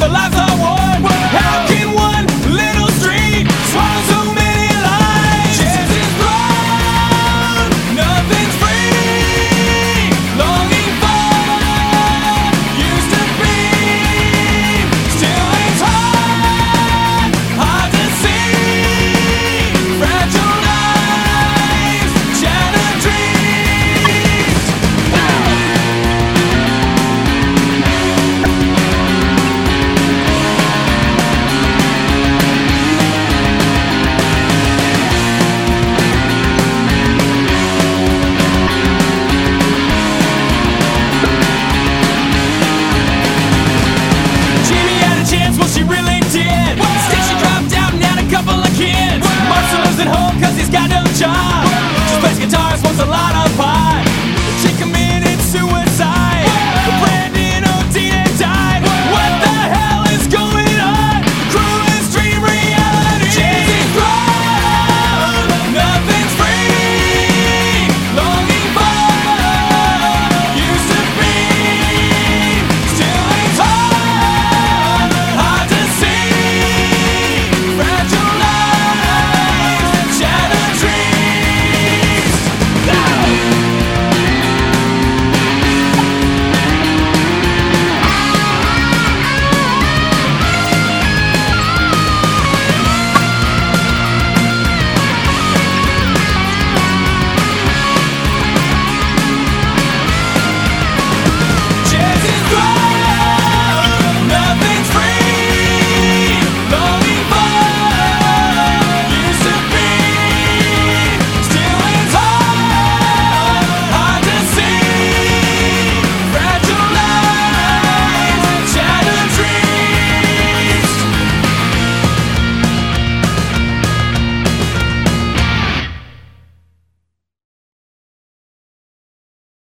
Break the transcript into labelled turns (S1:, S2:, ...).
S1: for life. kids, muscles and hope.